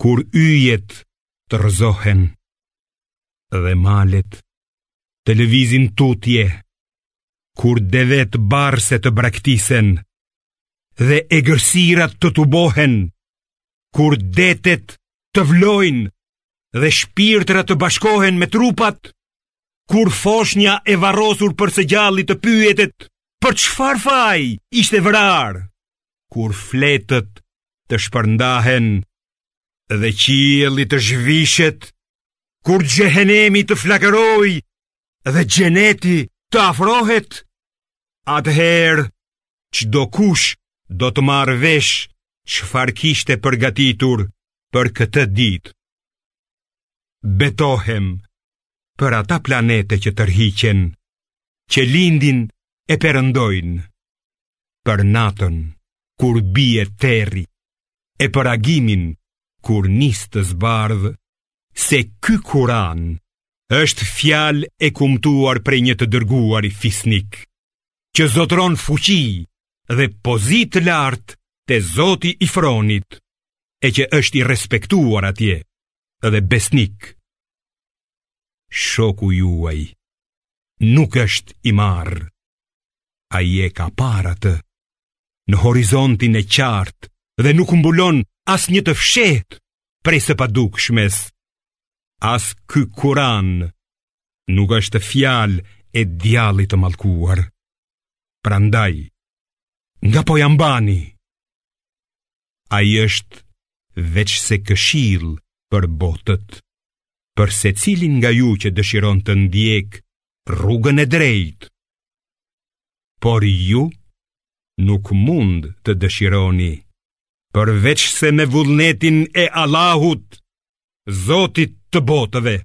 Kur yjet të rrëzohen dhe malet të lëvizin tutje, kur devetë barrse të braktisen dhe egërsirat të tubohen, kur detet të vlojnë dhe shpirtrat të bashkohen me trupat, kur foshnja e varrosur për së gjalli të pyetet, për çfarë faj ishte vrarë? kur fletët të shpërndahen dhe qielli të zhvishet, kur xhehenemi të flakërojë dhe xheneti të afrohet, atëherë çdokush do të marrë vesh çfarë kishte përgatitur për këtë ditë. Betohem për ata planete që tërhiqen, që lindin e perëndojnë. për natën kur bie terri e për agimin kur nis të zbardhë se ky Kur'an është fjalë e kumtuar prej një të dërguari fisnik që zotëron fuqi dhe pozitë të lartë te Zoti i Fronit e që është i respektuar atje dhe besnik Shoku juaj Nuk është i marrë Ai e ka parë atë në horizontin e qartë Dhe nuk mbulon asnjë të fshehtë prej së padukshmes As ky Kuran nuk është fjalë e djallit të mallkuar Prandaj nga po ia mbani ai është veçse këshillë për botët. Për secilin nga ju që dëshiron të ndjekë rrugën e drejtë, por ju nuk mund të dëshironi, përveçse me vullnetin e Allahut, Zotit të botëve.